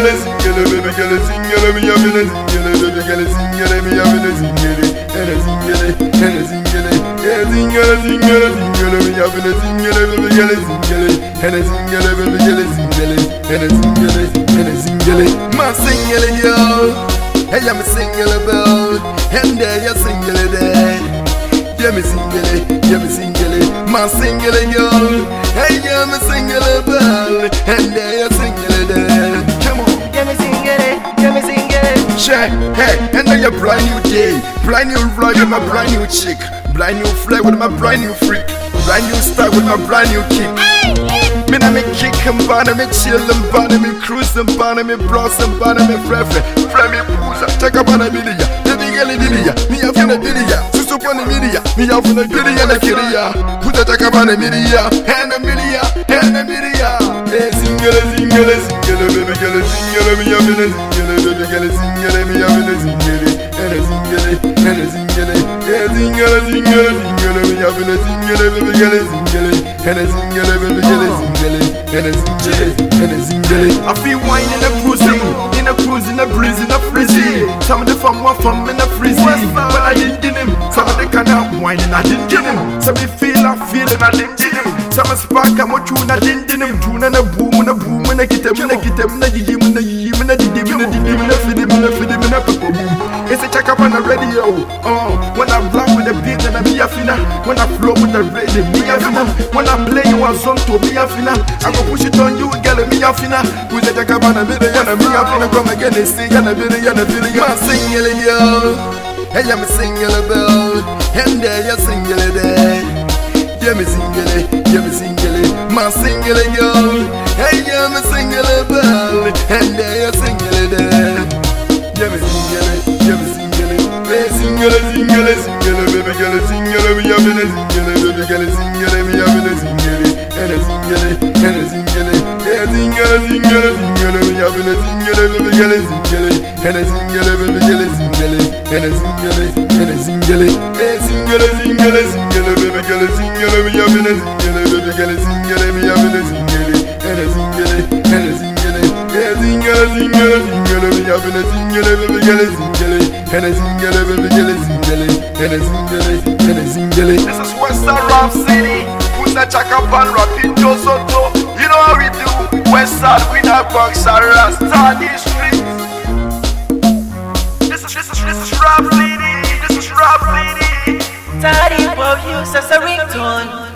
zingele, baby girl, zingele, me having a zingele, baby girl, zingele, me having a zingele, and a zingele, and a zingele, yeah, zingele, zingele, zingele, me having a zingele, baby girl, zingele, and a zingele, baby girl, zingele, and a zingele, and a zingele, my zingele, yo. Hey, I'm a single bell, and there you single day. Yeah, me single, yeah, me single, my single girl. Hey, I'm a single bell, and there you single Check, hey, and then your brand new day, brand new vlog with my brand new chick, brand new flag with my brand new freak, brand new style with my brand new kick. Me na me kick and banner me chill and banner me cruise and banner me bros and banner me frefe, frefe me pooza, check up on a video, the big girl video, me have in a video, susu video, me have in a video and a kiria, put a check up on a video, and a video, and a video. Hey, single, single, single, baby girl, single, me have in a baby girl, single, me have a single, and a single, and a single, yeah, single, single, single, me have a single, baby girl, and a single, and a single, and a. I feel wine in a cruising, in a cruise, in a breeze, in a frizzy. Some of the fun were from in a frizzy, but I didn't get him. Some of the kind of wine and I didn't get him. Some me feel, I feel and I didn't get him. Some spark, I'm you and I didn't get him. Tune and a boom and a boom and a get him, and a get him, and a on the radio. Oh, when I rap with the beat and I be a finna. When I flow with the rhythm, me a finna. When I play you a song to me a finna. I go push it on you, girl, me a finna. With the up on the video, and me a finna come again and sing and a video and a video. Man, sing it, yo. Hey, I'm a single bell, and there you single day. Yeah, me single, yeah, me single, my single girl. Hey, yeah, me single bell, and there you single single, single, single, baby girl, single, me having a single, baby girl, single, me having a single, and a single, and a single, yeah, single, single, single, me having a single, baby girl, single, and a single, baby girl, single, and a single, and a single, hey, single, single, single, baby girl, single, me having a single, baby girl, single, me having a single, and a single, and a single, yeah, single, single, single, me having a single, baby girl, single, and a single, baby girl, single, and a single, and a single. This is Western Rap City. Put the check up and rap it, Soto. You know how we do. Westside, we not box, Rasta, the streets. This is, this is, this is Rap City. This is Rap City. Daddy, well, use as a ringtone.